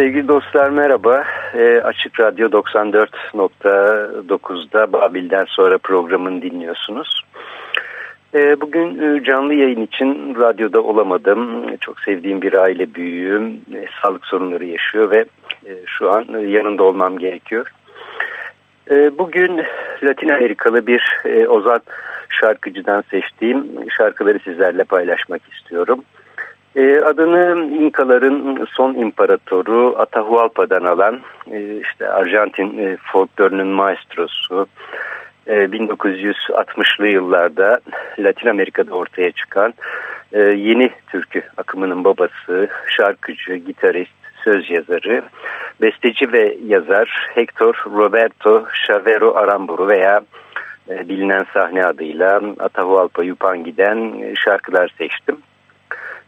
Sevgili dostlar merhaba. E, Açık Radyo 94.9'da Babil'den sonra programını dinliyorsunuz. E, bugün e, canlı yayın için radyoda olamadım. Çok sevdiğim bir aile büyüğüm. E, sağlık sorunları yaşıyor ve e, şu an yanında olmam gerekiyor. E, bugün Latin Amerikalı bir e, Ozan şarkıcıdan seçtiğim şarkıları sizlerle paylaşmak istiyorum. E, adını İnkaların son imparatoru Atahualpa'dan alan e, işte Arjantin e, folklorunun maestrosu e, 1960'lı yıllarda Latin Amerika'da ortaya çıkan e, yeni türkü akımının babası, şarkıcı, gitarist, söz yazarı, besteci ve yazar Hector Roberto Chavero Aramburu veya e, bilinen sahne adıyla Atahualpa Yupangi'den e, şarkılar seçtim.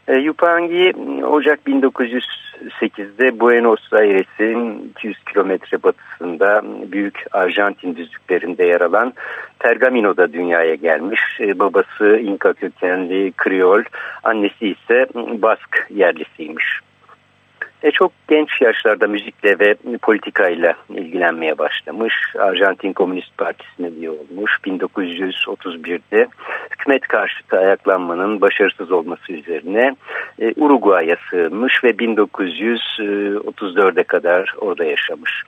E, Yupangi Ocak 1908'de Buenos Aires'in 200 kilometre batısında büyük Arjantin düzlüklerinde yer alan Pergamino'da dünyaya gelmiş. E, babası İnka kökenli Kriol, annesi ise Bask yerlisiymiş. E, çok genç yaşlarda müzikle ve politikayla ilgilenmeye başlamış. Arjantin Komünist Partisi'ne üye olmuş. 1931'de hükümet karşıtı ayaklanmanın başarısız olması üzerine e, Uruguay'a sığınmış ve 1934'e kadar orada yaşamış.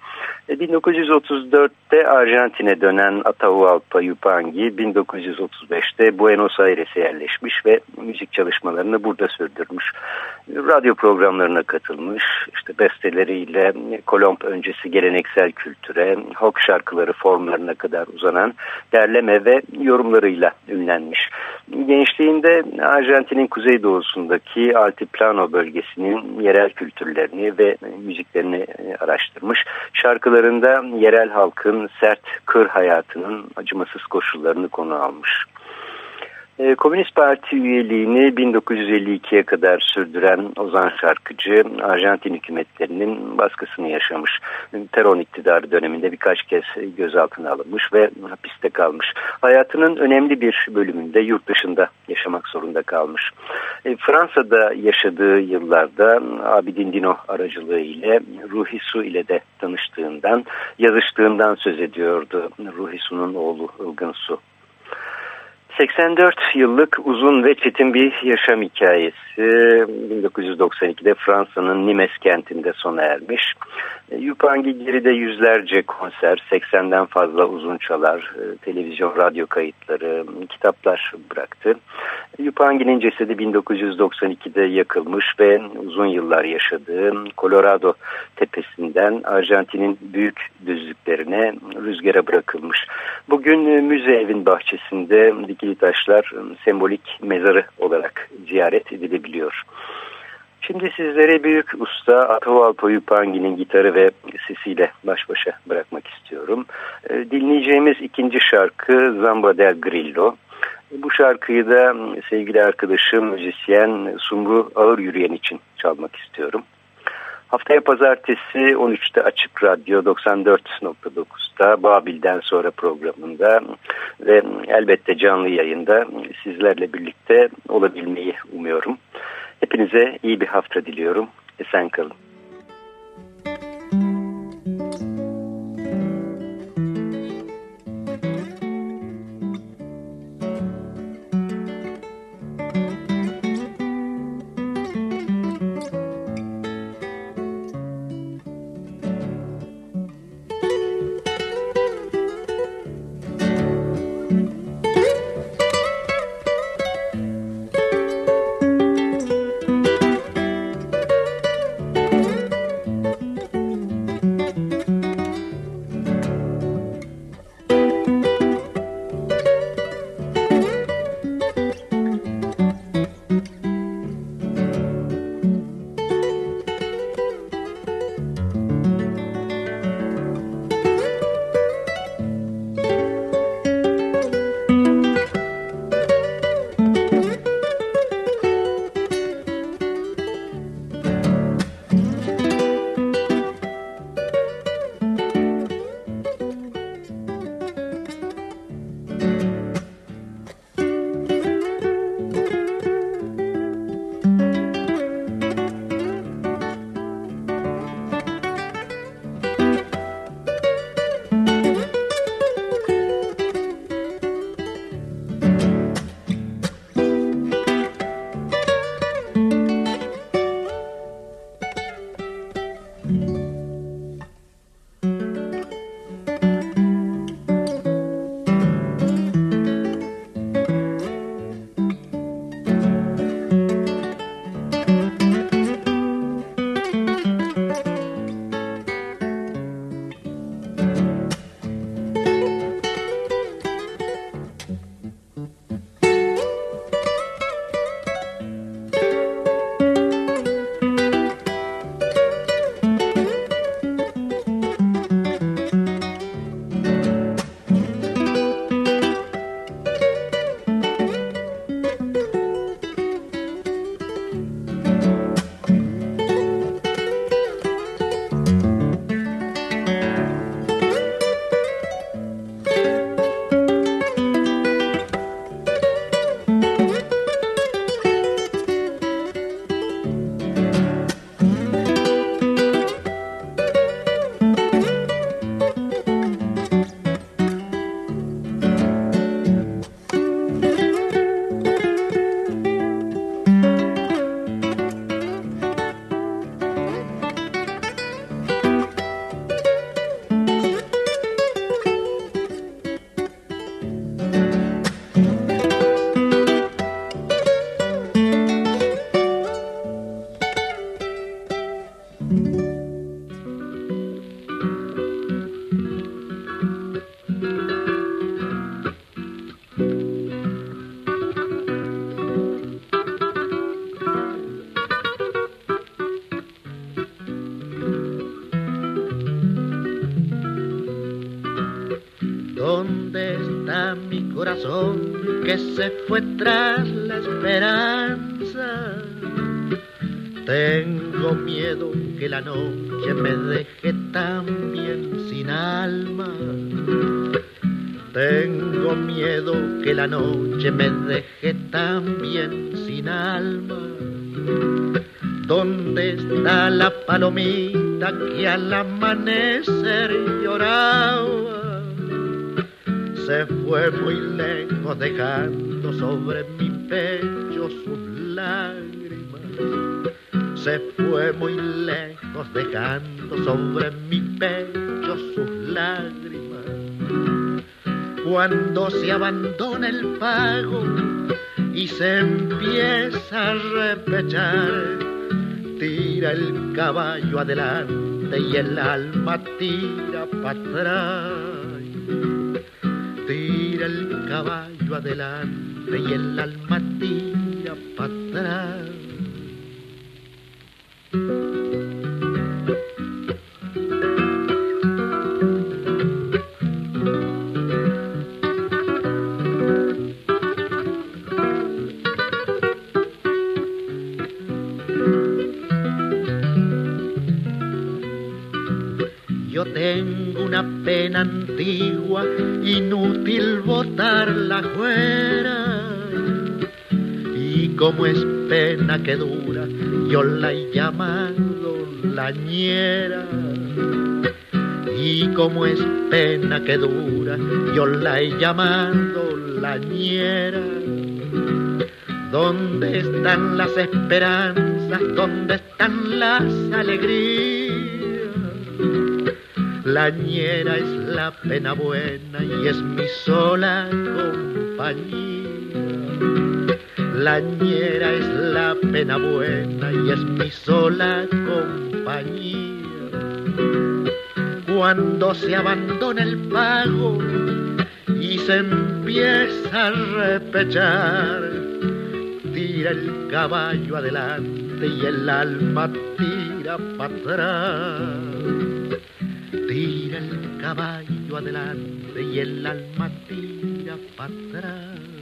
1934'te e, Arjantin'e dönen Atahualpa Yupanqui 1935'te Buenos Aires'e yerleşmiş ve müzik çalışmalarını burada sürdürmüş. Radyo programlarına katılmış, işte besteleriyle Kolomb öncesi geleneksel kültüre, halk şarkıları formlarına kadar uzanan derleme ve yorumlarıyla ünlenmiş. Gençliğinde Arjantin'in kuzeydoğusundaki Altiplano bölgesinin yerel kültürlerini ve müziklerini araştırmış. Şarkılarında yerel halkın sert kır hayatının acımasız koşullarını konu almış. Ee, Komünist Parti üyeliğini 1952'ye kadar sürdüren Ozan Şarkıcı, Arjantin hükümetlerinin baskısını yaşamış. Peron iktidarı döneminde birkaç kez gözaltına alınmış ve hapiste kalmış. Hayatının önemli bir bölümünde yurt dışında yaşamak zorunda kalmış. E, Fransa'da yaşadığı yıllarda Abidin Dino aracılığı ile Ruhi Su ile de tanıştığından, yazıştığından söz ediyordu Ruhi Su'nun oğlu Ilgın Su. 84 yıllık uzun ve çetin bir yaşam hikayesi 1992'de Fransa'nın Nimes kentinde sona ermiş. E, Yupangi geride yüzlerce konser, 80'den fazla uzun çalar, e, televizyon, radyo kayıtları, kitaplar bıraktı. Yupangi'nin cesedi 1992'de yakılmış ve uzun yıllar yaşadığı Colorado tepesinden Arjantin'in büyük düzlüklerine rüzgara bırakılmış. Bugün e, müze evin bahçesinde dikili taşlar sembolik mezarı olarak ziyaret edilebiliyor. Şimdi sizlere büyük usta Atahualpa Yupangi'nin gitarı ve sesiyle baş başa bırakmak istiyorum. Ee, dinleyeceğimiz ikinci şarkı Zamba del Grillo. Bu şarkıyı da sevgili arkadaşım müzisyen Sumru Ağır Yürüyen için çalmak istiyorum. Haftaya pazartesi 13'te Açık Radyo 94.9'da Babil'den sonra programında ve elbette canlı yayında sizlerle birlikte olabilmeyi umuyorum. Hepinize iyi bir hafta diliyorum. Esen kalın. Fue tras la esperanza. Tengo miedo que la noche me deje también sin alma. Tengo miedo que la noche me deje también sin alma. ¿Dónde está la palomita que al amanecer lloraba? se fue muy lejos dejando sobre mi pecho sus lágrimas. Se fue muy lejos dejando sobre mi pecho sus lágrimas. Cuando se abandona el pago y se empieza a repechar, tira el caballo adelante y el alma tira para atrás tira el caballo adelante y el alma tira para atrás. Yo tengo una pena antigua, inútil botarla fuera. Como es pena que dura, yo la he llamado la ñera. Y como es pena que dura, yo la he llamado la ñera. ¿Dónde están las esperanzas? ¿Dónde están las alegrías? La ñera es la pena buena y es mi sola compañía. La ñera es la pena buena y es mi sola compañía. Cuando se abandona el pago y se empieza a repechar, tira el caballo adelante y el alma tira para atrás Tira el caballo adelante y el alma tira para atrás.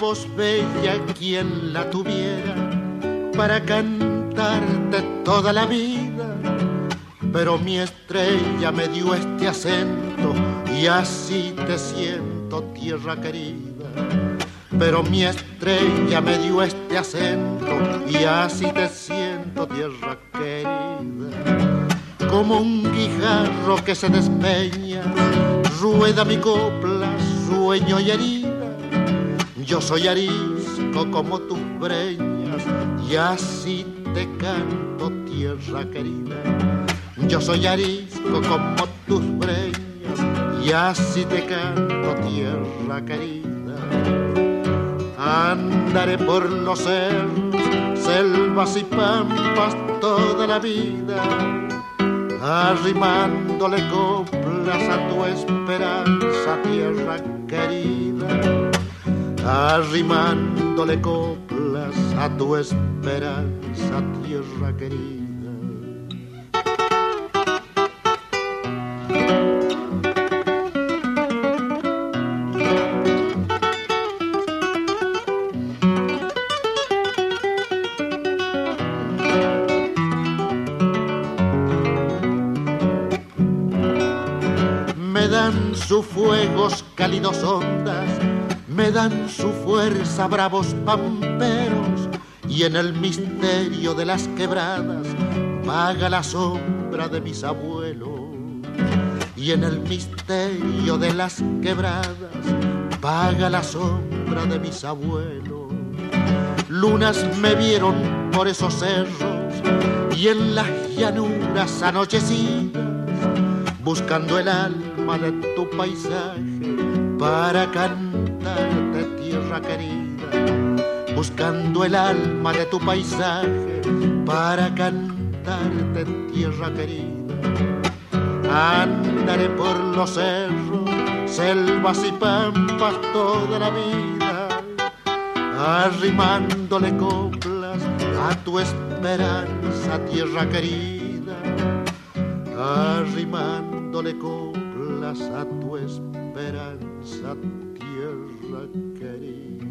Voz bella quien la tuviera para cantarte toda la vida. Pero mi estrella me dio este acento y así te siento, tierra querida. Pero mi estrella me dio este acento y así te siento, tierra querida. Como un guijarro que se despeña, rueda mi copla, sueño y herida yo soy arisco como tus breñas y así te canto tierra querida. Yo soy arisco como tus breñas y así te canto tierra querida. Andaré por los cerros, selvas y pampas toda la vida, arrimándole coplas a tu esperanza, tierra querida arrimándole coplas a tu esperanza, tierra querida. Sus fuegos cálidos ondas me dan su fuerza bravos pamperos y en el misterio de las quebradas vaga la sombra de mis abuelos y en el misterio de las quebradas paga la sombra de mis abuelos. Lunas me vieron por esos cerros y en las llanuras anochecidas, buscando el alma de tu paisaje para cantarte tierra querida, buscando el alma de tu paisaje para cantarte tierra querida. Andaré por los cerros, selvas y pampas toda la vida, arrimándole coplas a tu esperanza, tierra querida, arrimándole coplas a tu esperanza, tierra querida.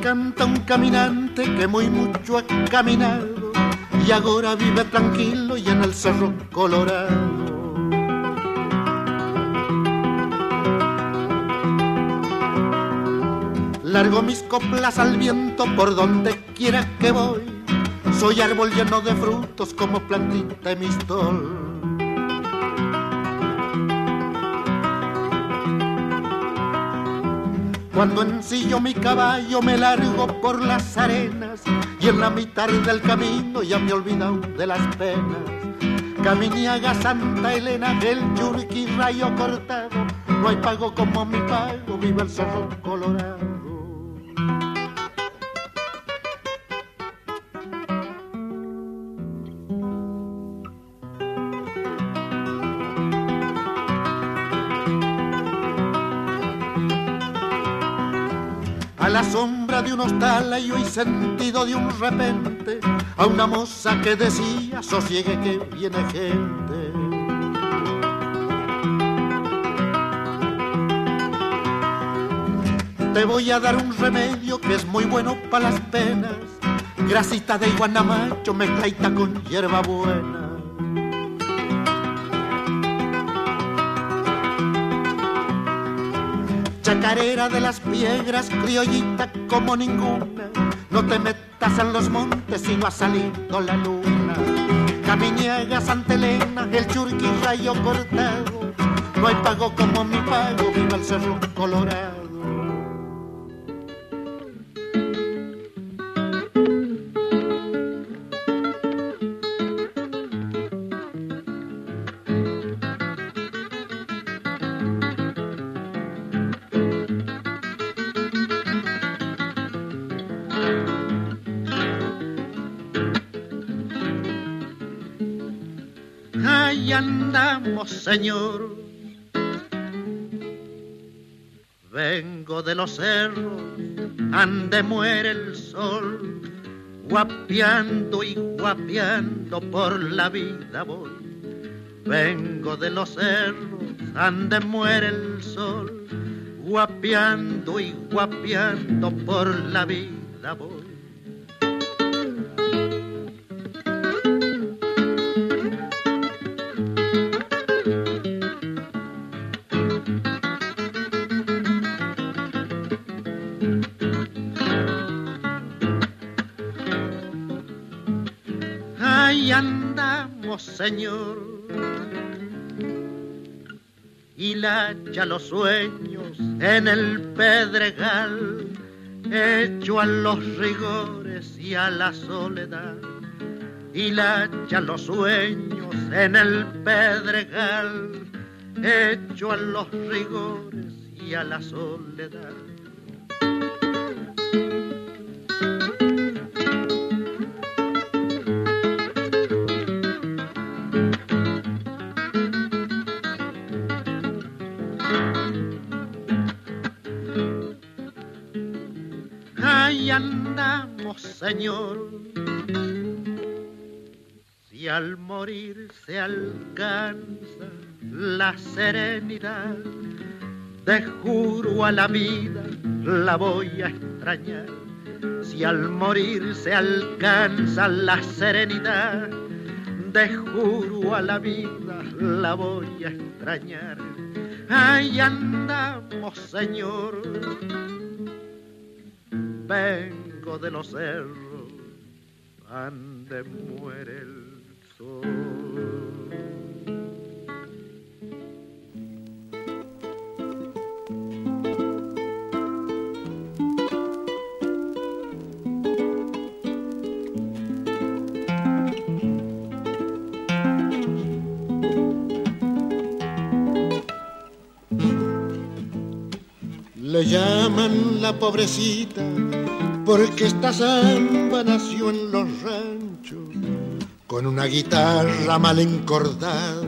Canta un caminante que muy mucho ha caminado y ahora vive tranquilo y en el cerro colorado. Largo mis coplas al viento por donde quiera que voy. Soy árbol lleno de frutos como plantita de mistol. Cuando ensillo mi caballo me largo por las arenas y en la mitad del camino ya me he olvidado de las penas. Caminiaga Santa Elena, del Yurqui rayo cortado, no hay pago como mi pago, viva el cerro colorado. De un hostal y hoy sentido de un repente a una moza que decía sosiegue que viene gente. Te voy a dar un remedio que es muy bueno para las penas. Grasita de iguanamacho mezclaita con hierba buena. Chacarera de las piedras, criollita como ninguna. No te metas en los montes si no ha salido la luna. Caminiega, Santa Elena, el churqui rayo cortado. No hay pago como mi pago, viva el cerro colorado. Señor. Vengo de los cerros, ande muere el sol, guapiando y guapiando por la vida voy. Vengo de los cerros, ande muere el sol, guapiando y guapiando por la vida voy. Señor. Y la ya los sueños en el pedregal, hecho a los rigores y a la soledad. Ya los sueños en el pedregal, hecho a los rigores y a la soledad. Señor. Si al morir se alcanza la serenidad, te juro a la vida la voy a extrañar. Si al morir se alcanza la serenidad, te juro a la vida la voy a extrañar. Ahí andamos, Señor. Ven de los cerros, ande muere el sol. Le llaman la pobrecita porque esta samba nació en los ranchos con una guitarra mal encordada.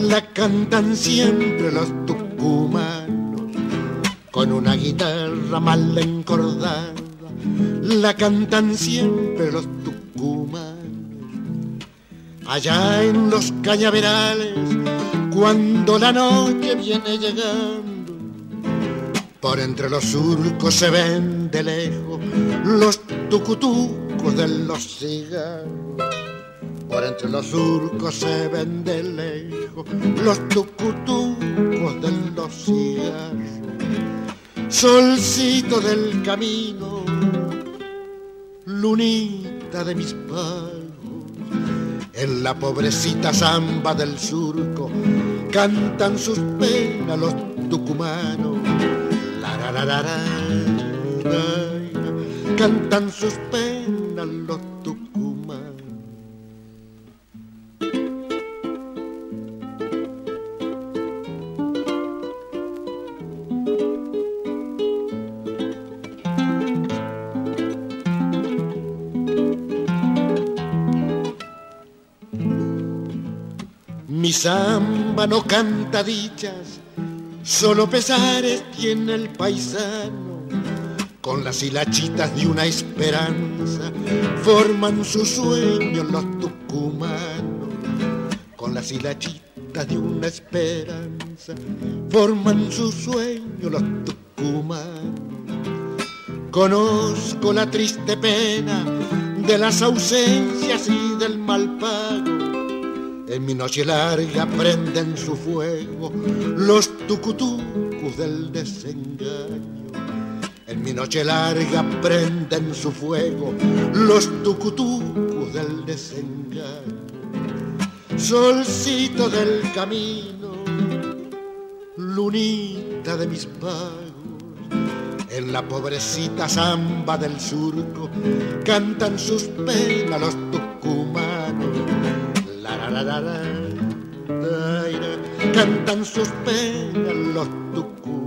La cantan siempre los tucumanos con una guitarra mal encordada. La cantan siempre los tucumanos. Allá en los cañaverales, cuando la noche viene llegando por entre los surcos se ven de lejos los tucutucos de los cigarros. Por entre los surcos se ven de lejos los tucutucos de los cigarros. Solcito del camino, lunita de mis pagos, en la pobrecita zamba del surco cantan sus penas los tucumanos cantan sus penas los tucumanos. Mi samba no canta dichas, solo pesares tiene el paisano con las hilachitas de una esperanza, forman su sueño los tucumanos, con las hilachitas de una esperanza, forman su sueño los tucumanos. Conozco la triste pena de las ausencias y del mal pago. En mi noche larga prenden su fuego los tucutucos del desengaño. En mi noche larga prenden su fuego los tucutucos del desengaño. Solcito del camino, lunita de mis pagos, en la pobrecita zamba del surco cantan sus penas los tucumanos. Cantan sus penas los tucumanos.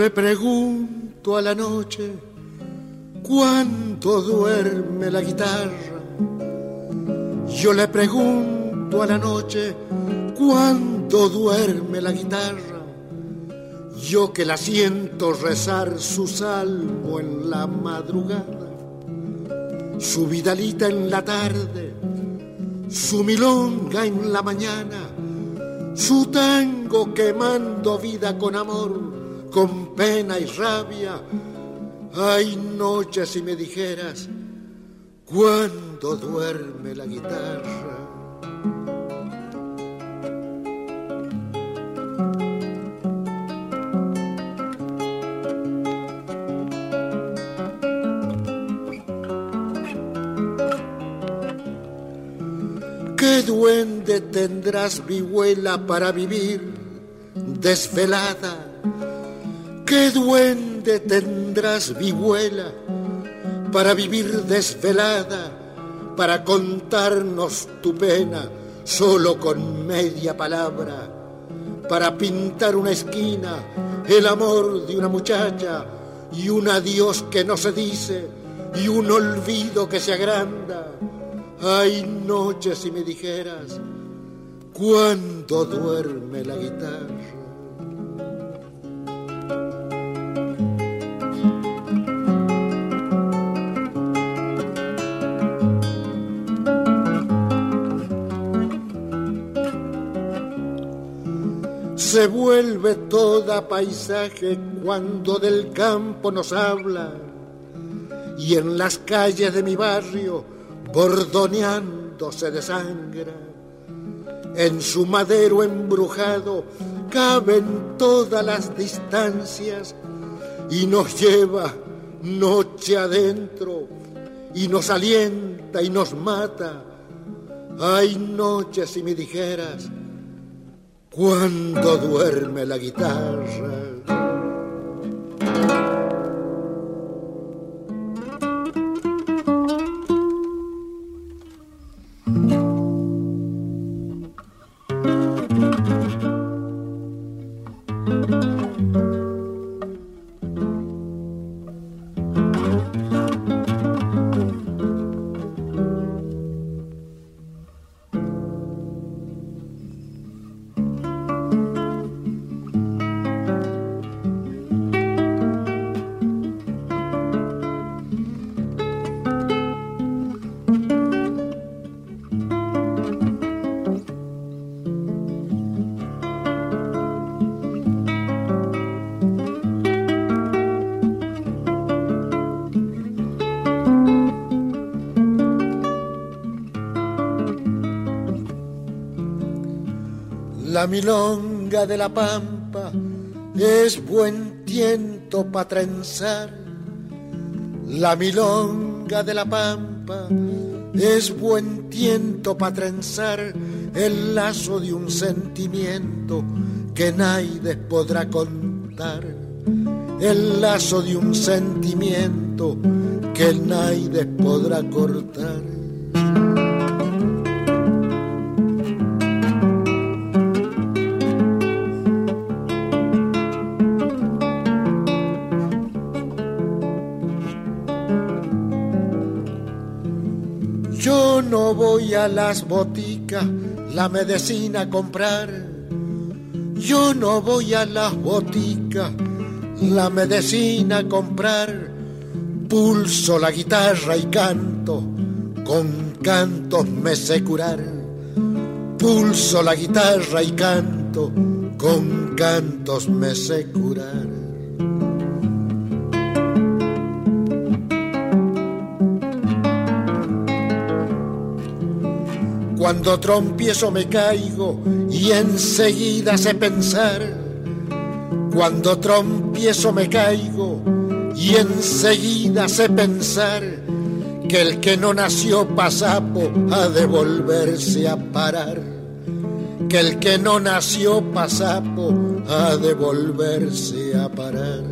Le pregunto a la noche cuánto duerme la guitarra. Yo le pregunto a la noche cuánto duerme la guitarra. Yo que la siento rezar su salmo en la madrugada, su vidalita en la tarde, su milonga en la mañana, su tango quemando vida con amor con pena y rabia. Hay noches si me dijeras cuándo duerme la guitarra. ¿Qué duende tendrás, vihuela, para vivir desvelada? ¿Qué duende tendrás, vihuela, para vivir desvelada, para contarnos tu pena solo con media palabra, para pintar una esquina, el amor de una muchacha y un adiós que no se dice y un olvido que se agranda? Hay noches si me dijeras, ¿cuándo duerme la guitarra? Se vuelve toda paisaje cuando del campo nos habla y en las calles de mi barrio bordoneando se desangra. En su madero embrujado caben todas las distancias y nos lleva noche adentro y nos alienta y nos mata. Hay noches si me dijeras, cuando duerme la guitarra. La milonga de la pampa es buen tiento para trenzar. La milonga de la pampa es buen tiento para trenzar el lazo de un sentimiento que nadie podrá contar. El lazo de un sentimiento que nadie podrá cortar. No voy a las boticas la medicina comprar. Yo no voy a las boticas la medicina comprar. Pulso la guitarra y canto, con cantos me sé curar. Pulso la guitarra y canto, con cantos me sé curar. Cuando trompiezo me caigo y enseguida sé pensar. Cuando trompiezo me caigo y enseguida sé pensar que el que no nació pasapo ha de volverse a parar. Que el que no nació pasapo ha de volverse a parar.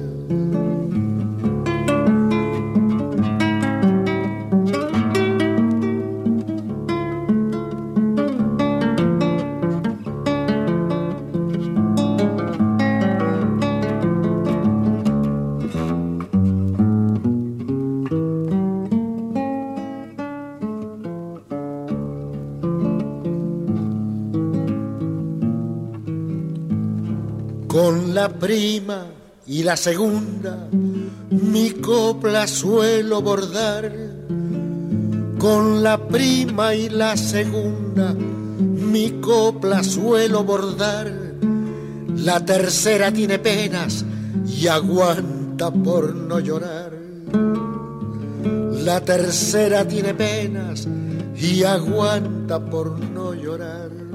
Y la segunda mi copla suelo bordar. Con la prima y la segunda mi copla suelo bordar. La tercera tiene penas y aguanta por no llorar. La tercera tiene penas y aguanta por no llorar.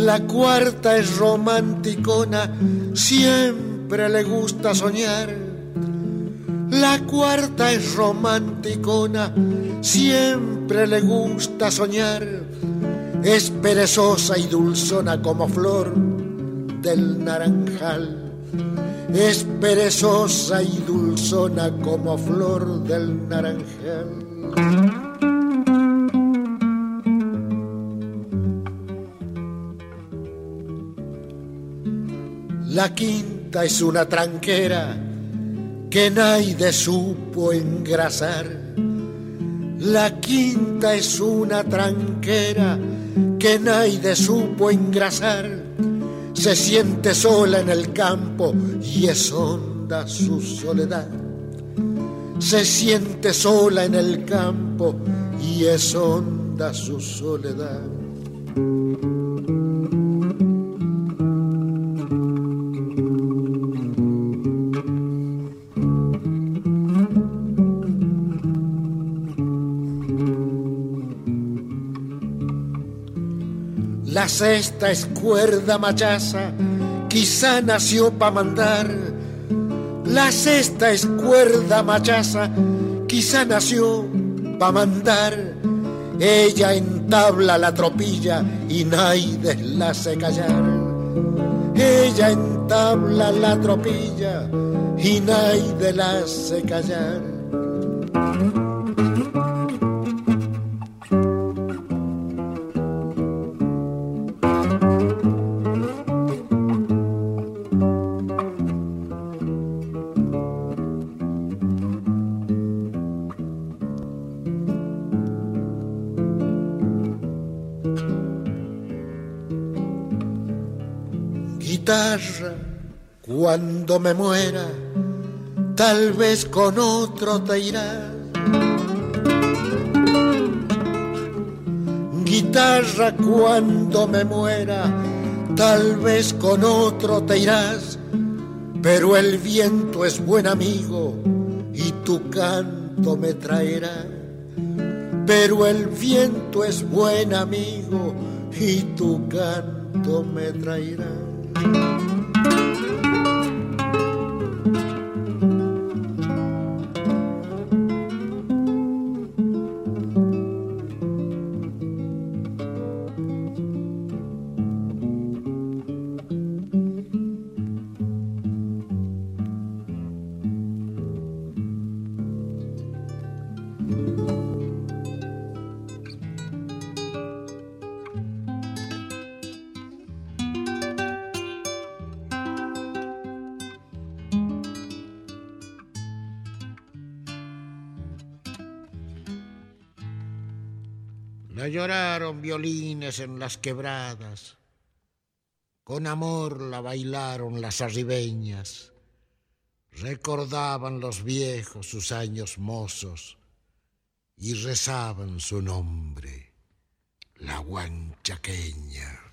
La cuarta es romanticona, siempre le gusta soñar. La cuarta es romanticona, siempre le gusta soñar. Es perezosa y dulzona como flor del naranjal. Es perezosa y dulzona como flor del naranjal. La quinta es una tranquera que nadie supo engrasar. La quinta es una tranquera que nadie supo engrasar. Se siente sola en el campo y es honda su soledad. Se siente sola en el campo y es honda su soledad. La sexta es cuerda machaza, quizá nació pa' mandar. La sexta es cuerda machaza, quizá nació pa' mandar. Ella entabla la tropilla y nadie la hace callar. Ella entabla la tropilla y nadie la hace callar. Cuando me muera, tal vez con otro te irás. Guitarra, cuando me muera, tal vez con otro te irás. Pero el viento es buen amigo y tu canto me traerá. Pero el viento es buen amigo y tu canto me traerá. No lloraron violines en las quebradas, con amor la bailaron las arribeñas, recordaban los viejos sus años mozos y rezaban su nombre, la guanchaqueña.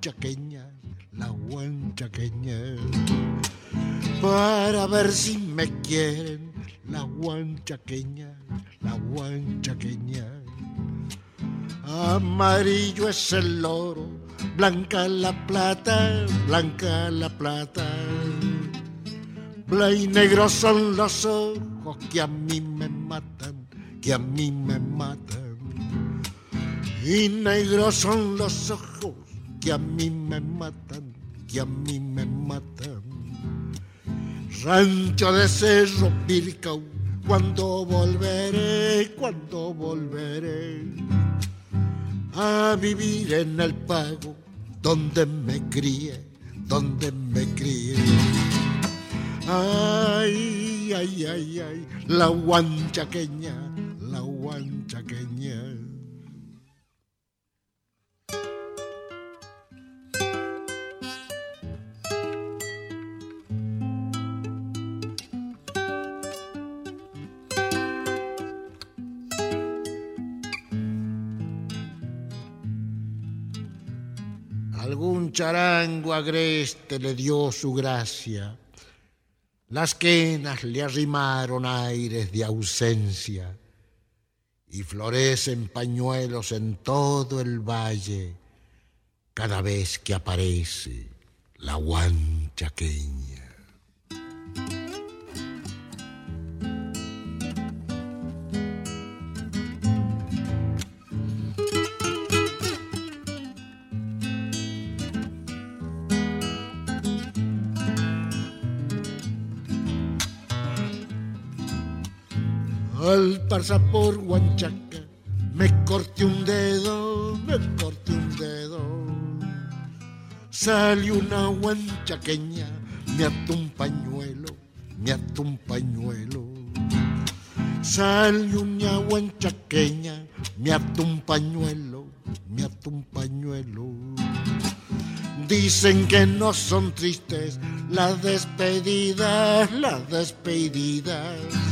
Guanchaqueñas, las guanchaqueñas. Para ver si me quieren las guanchaqueñas, las guanchaqueñas. Amarillo es el oro, blanca la plata, blanca la plata. Blanco y negro son los ojos que a mí me matan, que a mí me matan. Y negros son los ojos que a mí me matan, que a mí me matan. Rancho de Cerro Pircau, cuando volveré, cuando volveré a vivir en el pago donde me crié, donde me crié. Ay, ay, ay, ay, la guanchaqueña, la guanchaqueña. Charango agreste le dio su gracia las quenas le arrimaron aires de ausencia y florecen pañuelos en todo el valle cada vez que aparece la guanchaqueña. Por Huanchaca me corté un dedo, me corté un dedo. Salió una huanchaqueña, me ató un pañuelo, me ató un pañuelo. Salió una huanchaqueña, me ató un pañuelo, me ató un pañuelo. Dicen que no son tristes las despedidas, las despedidas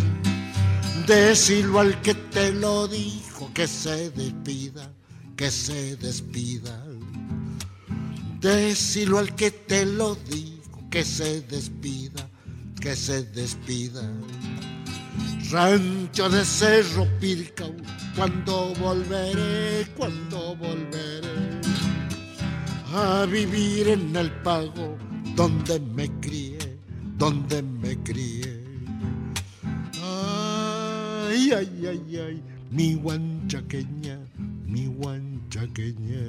Decirlo al que te lo dijo, que se despida, que se despida. Decirlo al que te lo dijo, que se despida, que se despida. Rancho de Cerro Pircau, cuando volveré, cuando volveré a vivir en el pago donde me crié, donde me crié ay, ay, ay, mi guanchaqueña, mi guanchaqueña.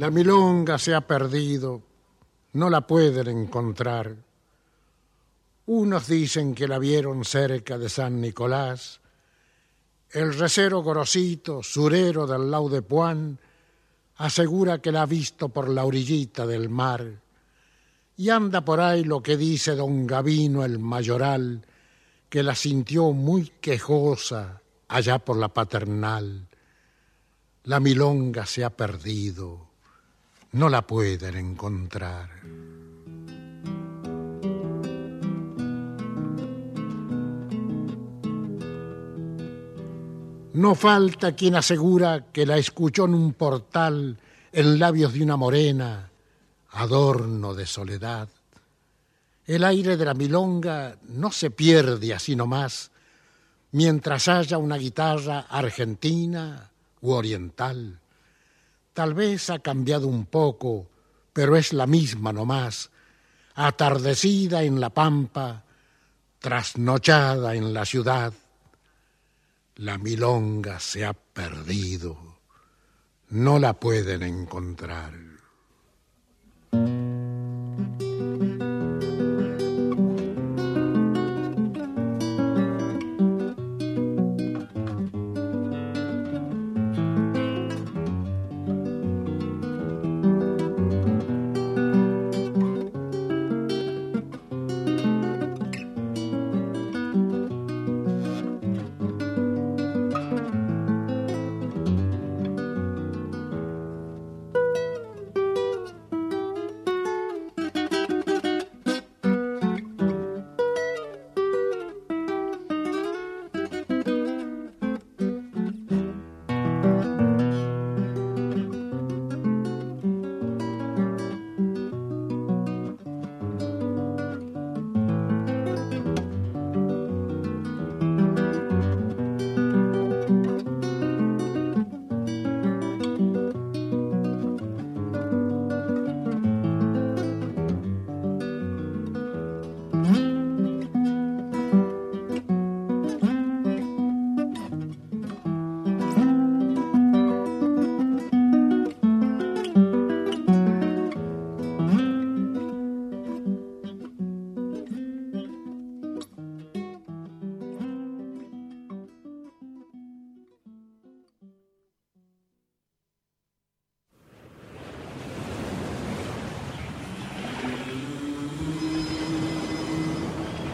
La milonga se ha perdido, no la pueden encontrar. Unos dicen que la vieron cerca de San Nicolás. El recero Gorosito, surero del Lau de Puan, asegura que la ha visto por la orillita del mar. Y anda por ahí lo que dice don Gavino el mayoral, que la sintió muy quejosa allá por la paternal. La milonga se ha perdido no la pueden encontrar. No falta quien asegura que la escuchó en un portal en labios de una morena, adorno de soledad. El aire de la milonga no se pierde así nomás, mientras haya una guitarra argentina u oriental. Tal vez ha cambiado un poco, pero es la misma nomás, atardecida en la pampa, trasnochada en la ciudad. La milonga se ha perdido, no la pueden encontrar.